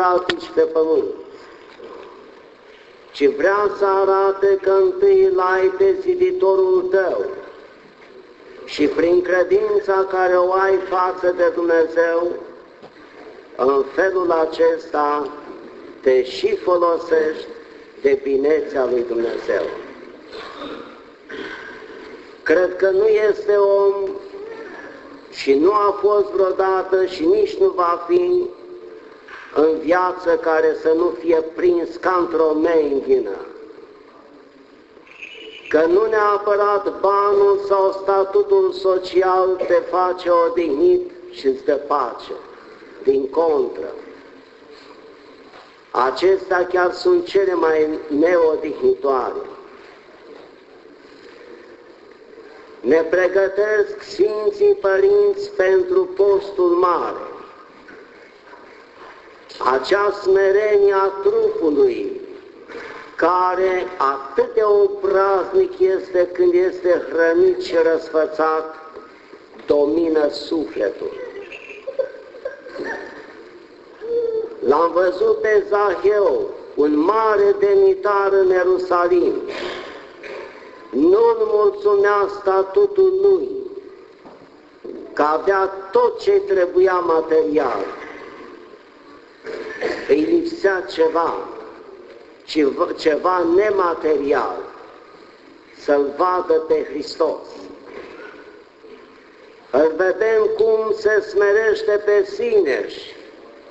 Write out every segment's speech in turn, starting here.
practici pe pământ, ci vrea să arate că întâi îl ai pe ziditorul tău și prin credința care o ai față de Dumnezeu, în felul acesta te și folosești de binețea lui Dumnezeu. Cred că nu este om și nu a fost vreodată și nici nu va fi în viață care să nu fie prins ca într-o menghină. Că nu neapărat banul sau statutul social te face odihnit și îți dă pace. Din contră, acestea chiar sunt cele mai neodihnitoare. Ne pregătesc Sfinții Părinți pentru postul mare acea smerenie a trupului, care atât de obraznic este când este hrănit și răsfățat, domină sufletul. L-am văzut pe Zaheu, un mare demnitar în Ierusalim. Nu-l mulțumea statutul lui, că avea tot ce trebuia material îi lipsea ceva, ceva nematerial, să-L vadă pe Hristos. Îl vedem cum se smerește pe sine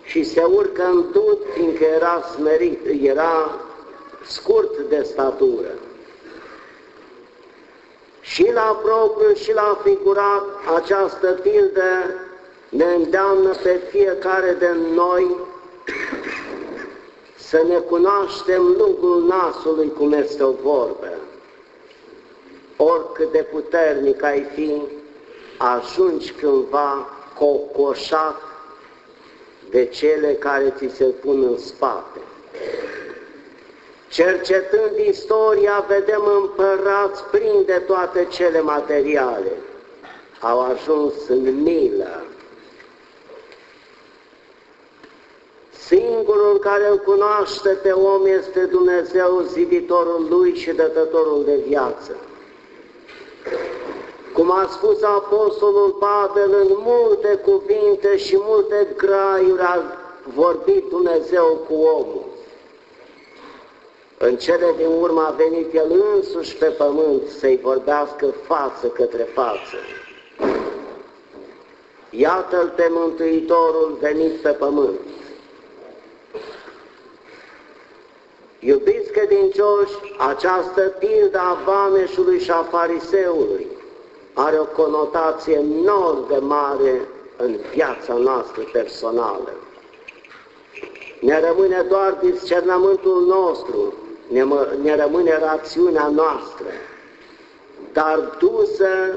și se urcă în dud, fiindcă era smerit, era scurt de statură. Și la propriu și la figurat această pildă ne îndeamnă pe fiecare de noi să ne cunoaștem lungul nasului, cum este o vorbă. Oricât de puternic ai fi, ajungi cândva cocoșat de cele ce ți se pun în spate. Cercetând istoria, vedem împărați plini de toate cele materiale. Au ajuns în milă, Singurul care îl cunoaște pe om este Dumnezeu, ziditorul lui și dătătorul de viață. Cum a spus Apostolul Pavel în multe cuvinte și multe graiuri a vorbit Dumnezeu cu omul. În cele din urmă a venit El însuși pe pământ să-i vorbească față către față. Iată-L pe Mântuitorul venit pe pământ. Iubiți credincioși, această pildă a vameșului și a fariseului are o conotație enorm de mare în viața noastră personală. Ne rămâne doar discernământul nostru, ne, ne rămâne rațiunea noastră, dar dusă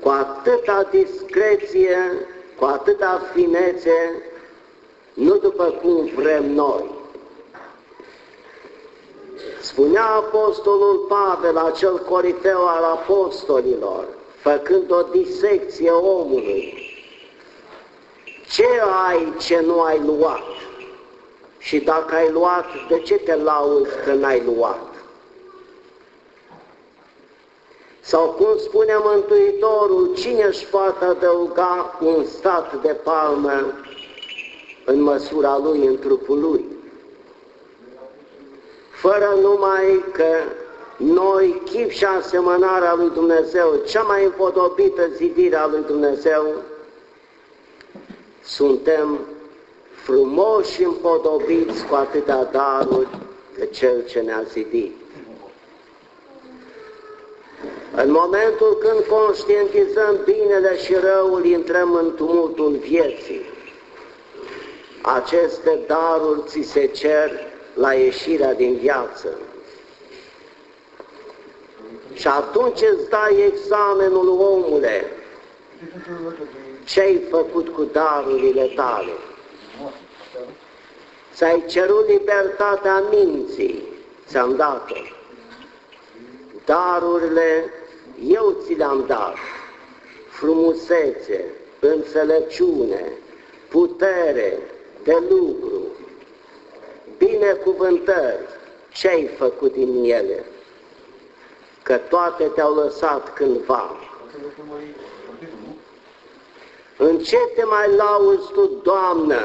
cu atâta discreție, cu atâta finețe, nu după cum vrem noi, Spunea Apostolul Pavel, acel corifeu al apostolilor, făcând o disecție omului, ce ai ce nu ai luat? Și dacă ai luat, de ce te lauzi că n-ai luat? Sau cum spune Mântuitorul, cine își poate adăuga un stat de palmă în măsura lui, în trupul lui? Fără numai că noi, chip și asemănarea lui Dumnezeu, cea mai împodobită zidire a lui Dumnezeu, suntem frumoși și împodobiți cu atâtea daruri de Cel ce ne-a zidit. În momentul când conștientizăm binele și răul, intrăm în tumultul vieții. Aceste daruri ți se cer la ieșirea din viață. Și atunci îți dai examenul omule, ce-ai făcut cu darurile tale? Ți-ai cerut libertatea minții, ți-am dat-o. Darurile eu ți le-am dat, frumusețe, înțelepciune, putere, de lucru, binecuvântări, ce ai făcut din ele? Că toate te-au lăsat cândva. În ce te mai lauzi tu, Doamnă,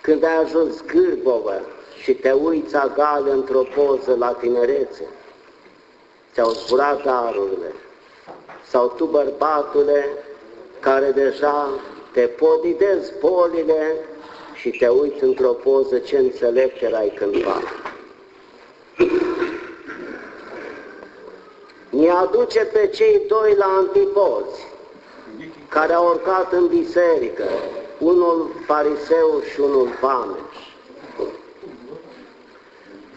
când ai ajuns gârbovă și te uiți agală într-o poză la tinerețe? Ți-au zburat darurile. Sau tu, bărbatule, care deja te podidezi bolile și te uiți într-o poză ce înțelept erai cândva. Ne aduce pe cei doi la antipozi, care au urcat în biserică, unul fariseu și unul vameș.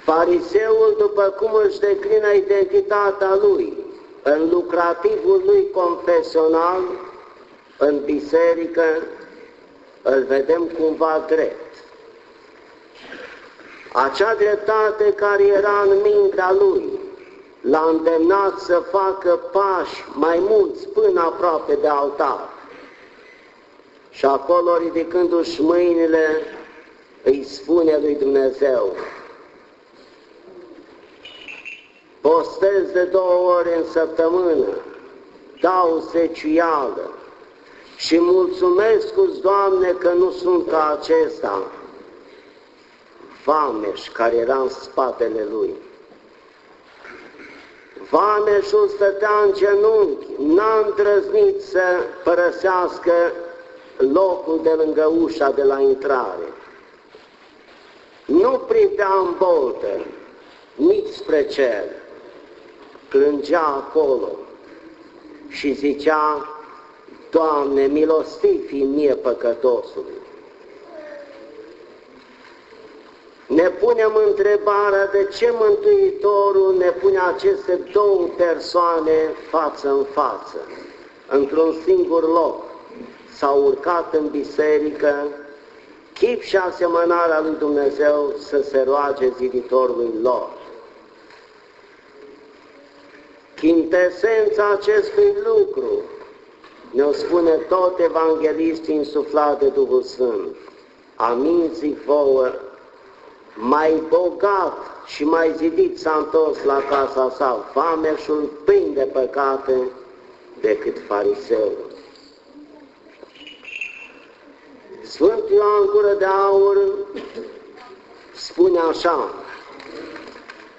Fariseul, după cum își declină identitatea lui, în lucrativul lui confesional, în biserică, îl vedem cumva drept. Acea dreptate care era în mintea lui l-a îndemnat să facă pași mai mulți până aproape de altar. Și acolo, ridicându-și mâinile, îi spune lui Dumnezeu, postez de două ore în săptămână, dau zeciuială, și mulțumesc cu Doamne că nu sunt ca acesta, Vameș care era în spatele lui. Vameșul stătea în genunchi, n-a îndrăznit să părăsească locul de lângă ușa de la intrare. Nu privea în boltă, nici spre cer, plângea acolo și zicea, Doamne, milostiv fi mie păcătosului. Ne punem întrebarea de ce Mântuitorul ne pune aceste două persoane față în față, într-un singur loc. S-au urcat în biserică, chip și asemănarea lui Dumnezeu să se roage ziditorului lor. Chintesența acestui lucru ne-o spune tot evanghelistii insuflat de Duhul Sfânt. Amin zic vouă, mai bogat și mai zidit s-a întors la casa sa fameșul plin de păcate decât fariseul. Sfânt Ioan Gură de Aur spune așa,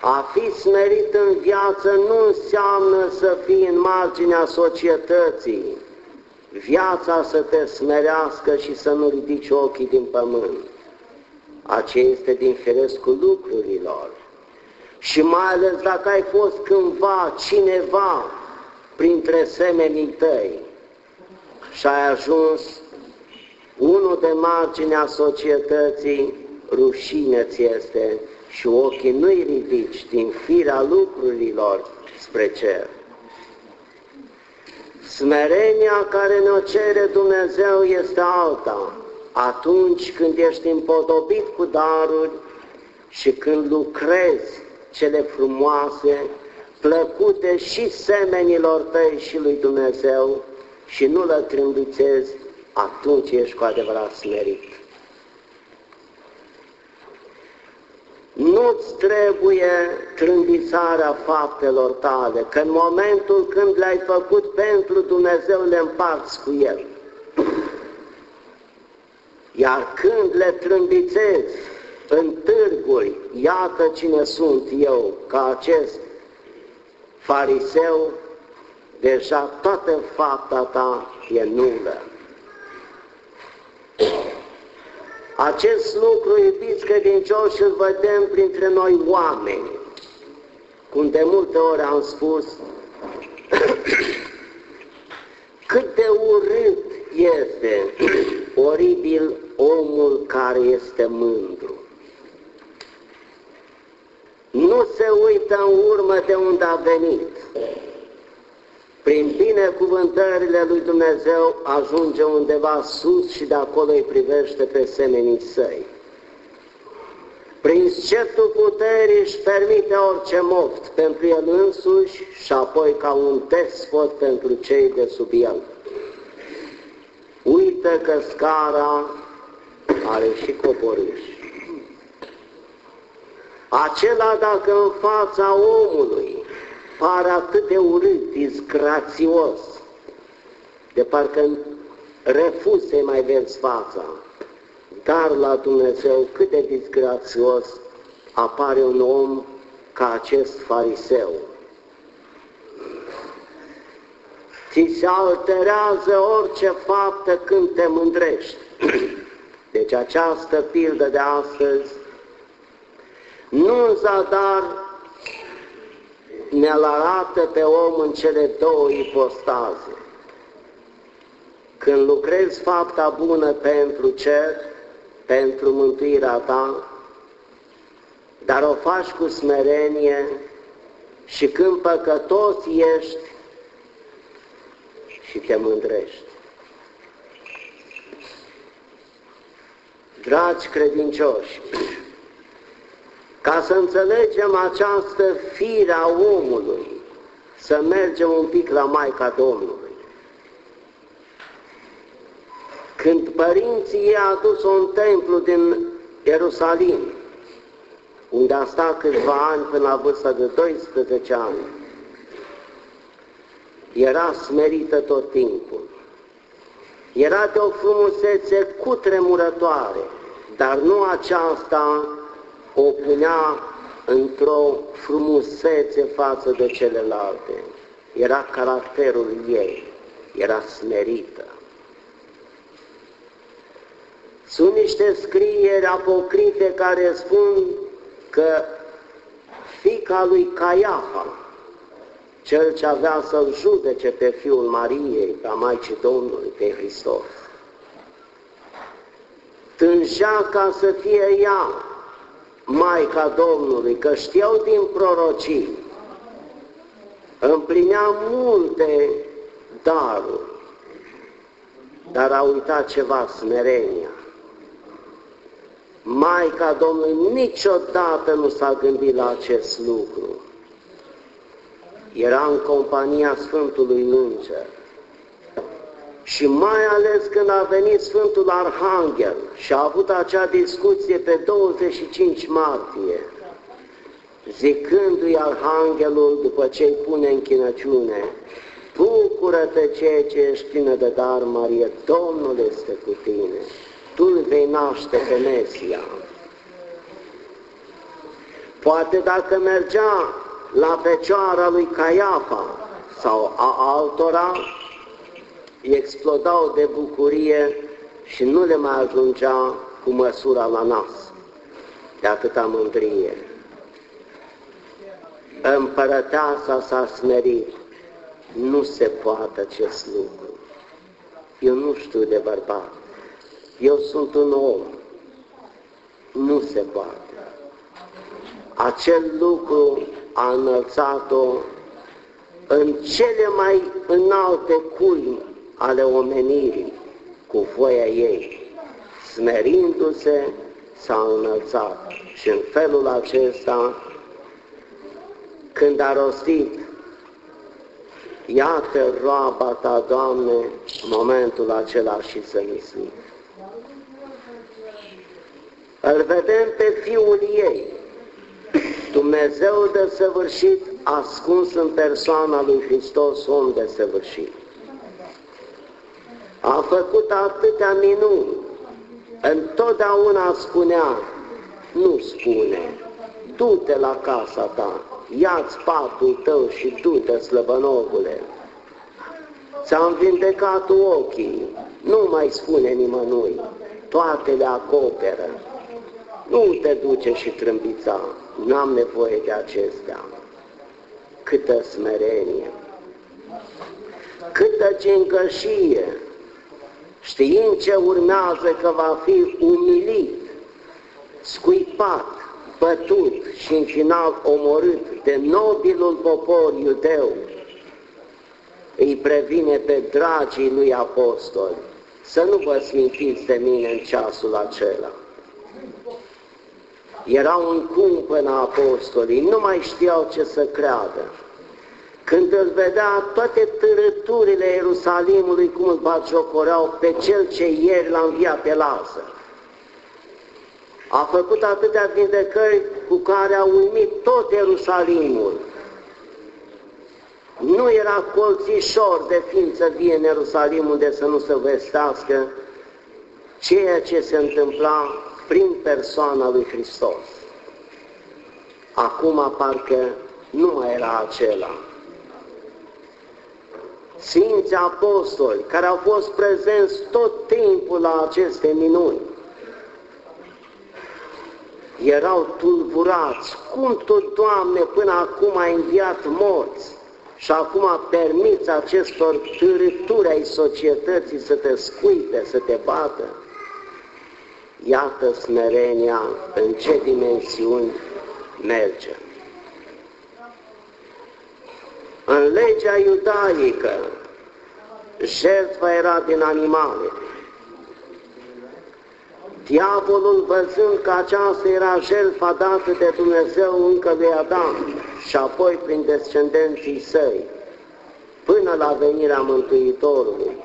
a fi smerit în viață nu înseamnă să fii în marginea societății, viața să te smerească și să nu ridici ochii din pământ. Aceea este din ferescul lucrurilor. Și mai ales dacă ai fost cândva cineva printre semenii tăi și ai ajuns unul de marginea societății, rușine ți este și ochii nu-i ridici din firea lucrurilor spre cer. Smerenia care ne-o cere Dumnezeu este alta, atunci când ești împodobit cu daruri și când lucrezi cele frumoase, plăcute și semenilor tăi și lui Dumnezeu și nu le trâmbițezi, atunci ești cu adevărat smerit. Nu-ți trebuie trâmbițarea faptelor tale, că în momentul când le-ai făcut pentru Dumnezeu, le împarți cu El. Iar când le trâmbițezi în târguri, iată cine sunt eu, ca acest fariseu, deja toată fapta ta e nulă. Acest lucru, iubiți credincioși, îl vedem printre noi oameni. Cum de multe ori am spus, cât de urât este, oribil, omul care este mândru. Nu se uită în urmă de unde a venit, prin binecuvântările lui Dumnezeu ajunge undeva sus și de acolo îi privește pe semenii săi. Prin sceptul puterii își permite orice moft pentru el însuși și apoi ca un despot pentru cei de sub el. Uită că scara are și coborâși. Acela dacă în fața omului pare atât de urât, disgrațios, de parcă refuz să mai vezi fața, dar la Dumnezeu cât de disgrațios apare un om ca acest fariseu. Ți se alterează orice faptă când te mândrești. Deci această pildă de astăzi nu în zadar ne-l arată pe om în cele două ipostaze. Când lucrezi fapta bună pentru cer, pentru mântuirea ta, dar o faci cu smerenie și când păcătos ești și te mândrești. Dragi credincioși, ca să înțelegem această fire a omului, să mergem un pic la Maica Domnului. Când părinții ei a adus-o în templu din Ierusalim, unde a stat câțiva ani până la vârsta de 12 ani, era smerită tot timpul. Era de o frumusețe cutremurătoare, dar nu aceasta o punea într-o frumusețe față de celelalte. Era caracterul ei, era smerită. Sunt niște scrieri apocrife care spun că fica lui Caiafa, cel ce avea să-l judece pe Fiul Mariei, pe Maicii Domnului, pe Hristos, tângea ca să fie ea Maica Domnului, că știau din prorocii, împlinea multe daruri, dar a uitat ceva, smerenia. Maica Domnului niciodată nu s-a gândit la acest lucru. Era în compania Sfântului Înger. Și mai ales când a venit Sfântul Arhanghel și a avut acea discuție pe 25 martie, zicându-i Arhanghelul după ce îi pune închinăciune, Bucură-te ceea ce ești plină de dar, Marie, Domnul este cu tine tu îl vei naște pe Mesia. Poate dacă mergea la fecioara lui Caiafa sau a altora, explodau de bucurie și nu le mai ajungea cu măsura la nas, de atâta mândrie. Împărăteasa s-a smerit, nu se poate acest lucru. Eu nu știu de bărbat eu sunt un om. Nu se poate. Acel lucru a înălțat-o în cele mai înalte culmi ale omenirii, cu voia ei, smerindu-se, s-a înălțat. Și în felul acesta, când a rostit, Iată roaba ta, Doamne, momentul acela și să mislit. Îl vedem pe Fiul ei, Dumnezeu de săvârșit, ascuns în persoana lui Hristos, om de săvârșit. A făcut atâtea minuni, întotdeauna spunea, nu spune, du-te la casa ta, ia-ți patul tău și du-te, slăbănogule. Ți-am vindecat ochii, nu mai spune nimănui, toate le acoperă. Nu te duce și trâmbița, n-am nevoie de acestea. Câtă smerenie, câtă gingășie, știind ce urmează că va fi umilit, scuipat, bătut și în final omorât de nobilul popor iudeu, îi previne pe dragii lui apostoli să nu vă smintiți de mine în ceasul acela erau în cumpănă apostolii, nu mai știau ce să creadă. Când îl vedea toate târăturile Ierusalimului, cum îl bagiocoreau pe cel ce ieri l-a înviat pe Lazar. A făcut atâtea vindecări cu care a uimit tot Ierusalimul. Nu era colțișor de ființă vie în Ierusalim unde să nu se vestească ceea ce se întâmpla prin persoana lui Hristos. Acum parcă nu mai era acela. Sfinții apostoli care au fost prezenți tot timpul la aceste minuni, erau tulburați. Cum Tu, Doamne, până acum ai înviat morți și acum permiți acestor târâturi ai societății să te scuipe, să te bată? Iată smerenia în ce dimensiuni merge. În legea iudaică, jertfa era din animale. Diavolul, văzând că aceasta era jertfa dată de Dumnezeu încă lui Adam și apoi prin descendenții săi, până la venirea Mântuitorului,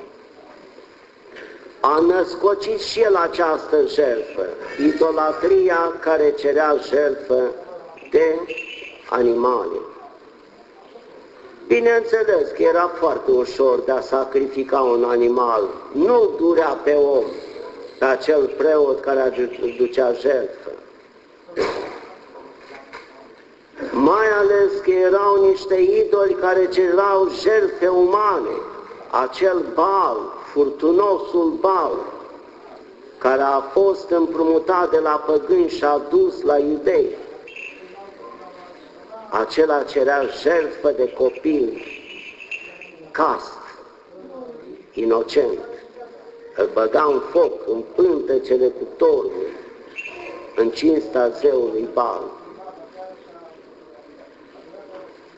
a născocit și el această jertfă, idolatria care cerea jertfă de animale. Bineînțeles că era foarte ușor de a sacrifica un animal, nu durea pe om, pe acel preot care ducea jertfă. Mai ales că erau niște idoli care cerau jertfe umane, acel bal, furtunosul bal, care a fost împrumutat de la păgâni și a dus la iudei acela cerea jertfă de copil cast, inocent, îl băga în foc, în pântecele cu torul, în cinsta zeului Bal.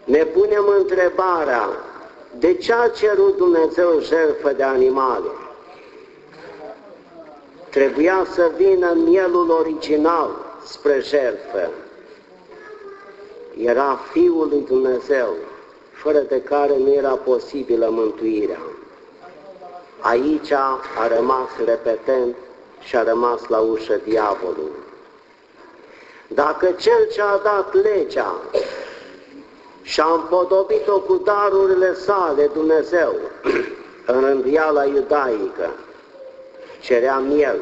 Ne punem întrebarea, de ce a cerut Dumnezeu jertfă de animale? Trebuia să vină mielul original spre jertfă, era Fiul lui Dumnezeu, fără de care nu era posibilă mântuirea. Aici a rămas repetent și a rămas la ușă diavolul. Dacă cel ce a dat legea și a împodobit-o cu darurile sale Dumnezeu în rânduiala iudaică, cerea miel,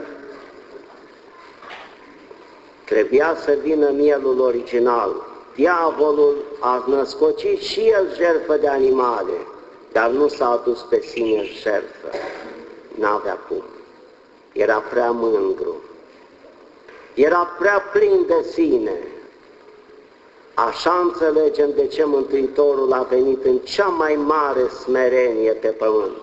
trebuia să vină mielul original, diavolul a născocit și el jertfă de animale, dar nu s-a adus pe sine jertfă. N-avea cum. Era prea mândru. Era prea plin de sine. Așa înțelegem de ce Mântuitorul a venit în cea mai mare smerenie pe pământ.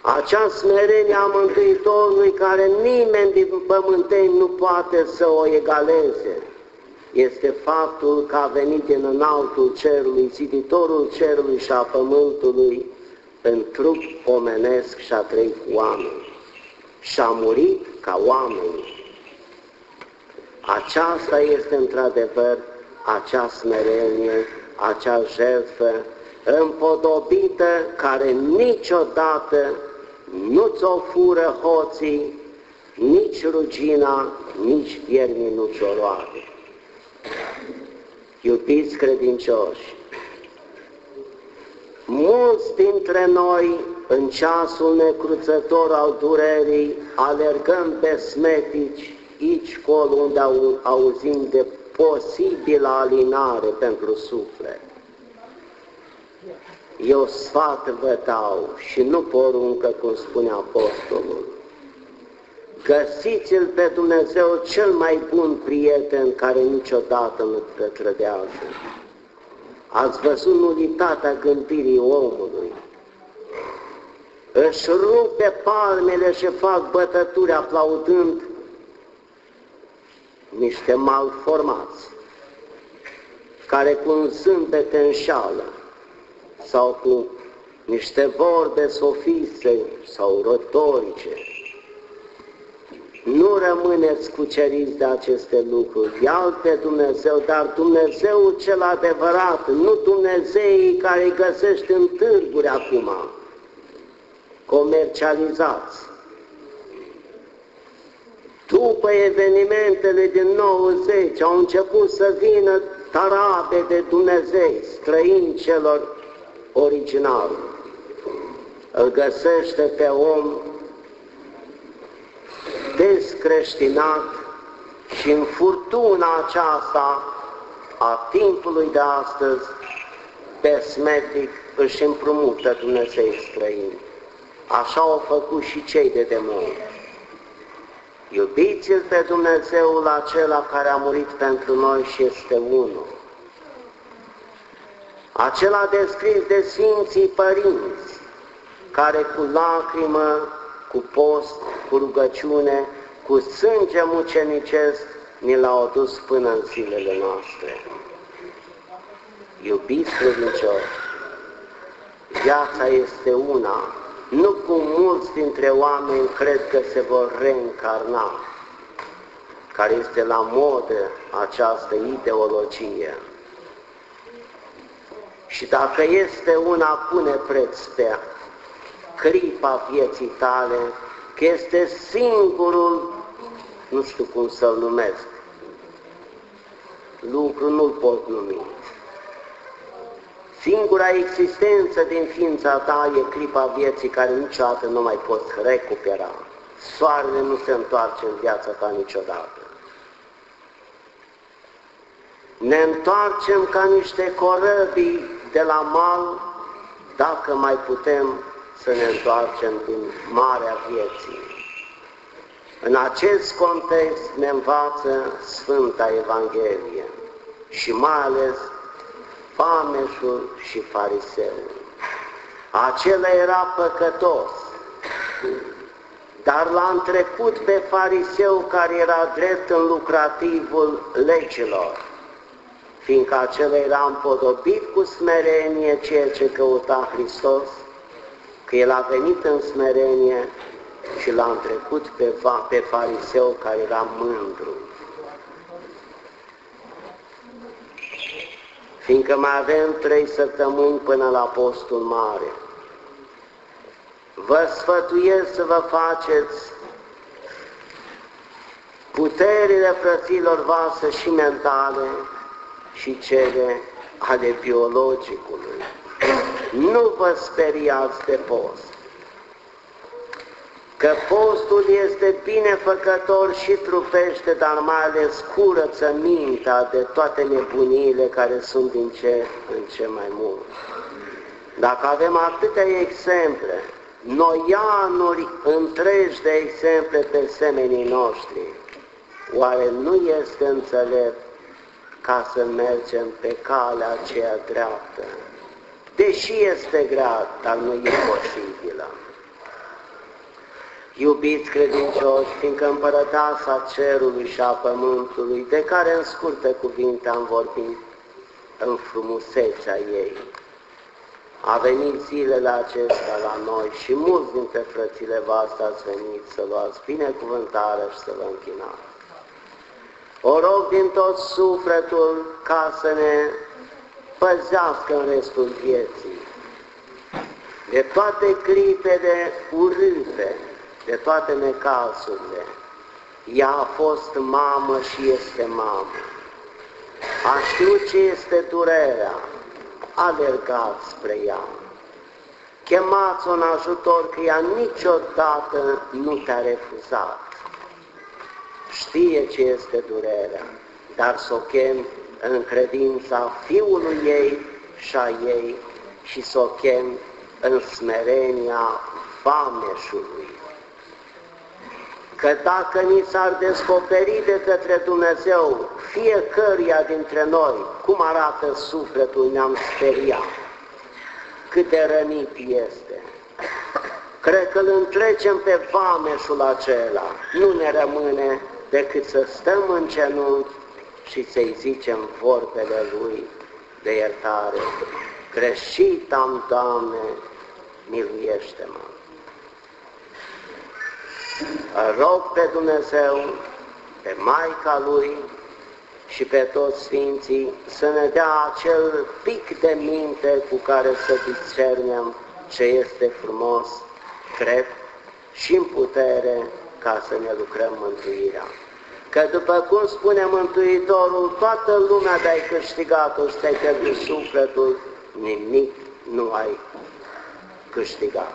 Acea smerenie a Mântuitorului care nimeni din pământeni nu poate să o egaleze, este faptul că a venit din înaltul cerului, ziditorul cerului și a pământului, în trup omenesc și a trăit cu oameni. Și a murit ca oameni. Aceasta este într-adevăr acea smerenie, acea jertfă împodobită care niciodată nu ți-o fură hoții, nici rugina, nici viermii nu ți-o roade. Iubiți credincioși, mulți dintre noi în ceasul necruțător al durerii alergăm pe smetici aici colo unde au, auzim de posibilă alinare pentru suflet. Eu sfat vă dau și nu poruncă, cum spune Apostolul. Găsiți-l pe Dumnezeu cel mai bun prieten care niciodată nu trădează. Ați văzut nulitatea gândirii omului. Își rupe palmele și fac bătături aplaudând niște malformați, care cu un zâmbet înșală sau cu niște vorbe sofiste sau rotorice, nu rămâneți cuceriți de aceste lucruri, iau pe Dumnezeu, dar Dumnezeu cel adevărat, nu Dumnezeii care îi găsești în târguri acum, comercializați. după evenimentele din 90 au început să vină tarabe de Dumnezei, străini celor originali. Îl găsește pe om descreștinat și în furtuna aceasta a timpului de astăzi, pesmetic își împrumută Dumnezeu străini. Așa au făcut și cei de demoni. Iubiți-L pe Dumnezeul acela care a murit pentru noi și este unul. Acela descris de Sfinții Părinți, care cu lacrimă, cu post, cu rugăciune, cu sânge mucenicesc, ne l-au adus până în zilele noastre. Iubiți credincioși, viața este una, nu cum mulți dintre oameni cred că se vor reîncarna, care este la modă această ideologie. Și dacă este una, pune preț pe clipa vieții tale, că este singurul, nu știu cum să-l numesc, lucru nu-l pot numi, Singura existență din ființa ta e clipa vieții care niciodată nu mai poți recupera. Soarele nu se întoarce în viața ta niciodată. Ne întoarcem ca niște corăbii de la mal, dacă mai putem să ne întoarcem din marea vieții. În acest context ne învață Sfânta Evanghelie și mai ales Pameșul și fariseul. Acela era păcătos, dar l-a întrecut pe fariseu care era drept în lucrativul legilor, fiindcă acela era împodobit cu smerenie ceea ce căuta Hristos, că el a venit în smerenie și l-a întrecut pe, pe fariseu care era mândru. fiindcă mai avem trei săptămâni până la postul mare. Vă sfătuiesc să vă faceți puterile frăților voastre și mentale și cele ale biologicului. Nu vă speriați de post că postul este binefăcător și trupește, dar mai ales curăță mintea de toate nebuniile care sunt din ce în ce mai mult. Dacă avem atâtea exemple, noianuri întregi de exemple pe semenii noștri, oare nu este înțelept ca să mergem pe calea aceea dreaptă? Deși este grea, dar nu e posibilă. Iubiți credincioși, fiindcă împărăteasa cerului și a pământului, de care în scurte cuvinte am vorbit, în frumusețea ei, a venit zilele acestea la noi și mulți dintre frățile voastre ați venit să luați binecuvântare și să vă închinați. O rog din tot sufletul ca să ne păzească în restul vieții de toate clipele urâte, de toate necazurile. Ea a fost mamă și este mamă. A știut ce este durerea, alergați spre ea. Chemați un ajutor că ea niciodată nu te-a refuzat. Știe ce este durerea, dar să o chem în credința Fiului ei și a ei și să o chem în smerenia vameșului. Că dacă ni s-ar descoperi de către Dumnezeu fiecăruia dintre noi cum arată sufletul, ne-am speriat cât de rănit este. Cred că îl întrecem pe vameșul acela, nu ne rămâne decât să stăm în genunchi și să-i zicem vorbele Lui de iertare. Greșit am, Doamne, miluiește-mă rog pe Dumnezeu, pe Maica Lui și pe toți Sfinții să ne dea acel pic de minte cu care să discernem ce este frumos, cred și în putere ca să ne lucrăm mântuirea. Că după cum spune Mântuitorul, toată lumea de-ai câștigat-o, să te pierdut sufletul, nimic nu ai câștigat.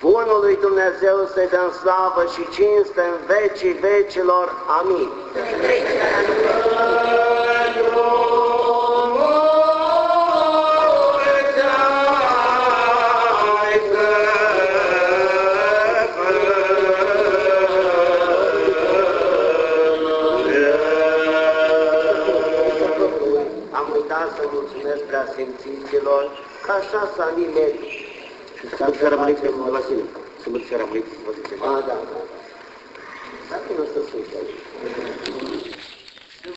Bunul lui Dumnezeu să-i dăm slavă și cinste în vecii vecilor. Amin. Am mulțumesc preasimținților, că așa s-a nimerit. Să mă rămâneți, Vasile. Să mă rămâneți, Vasile. A, da, da. Dar nu o să sunt aici.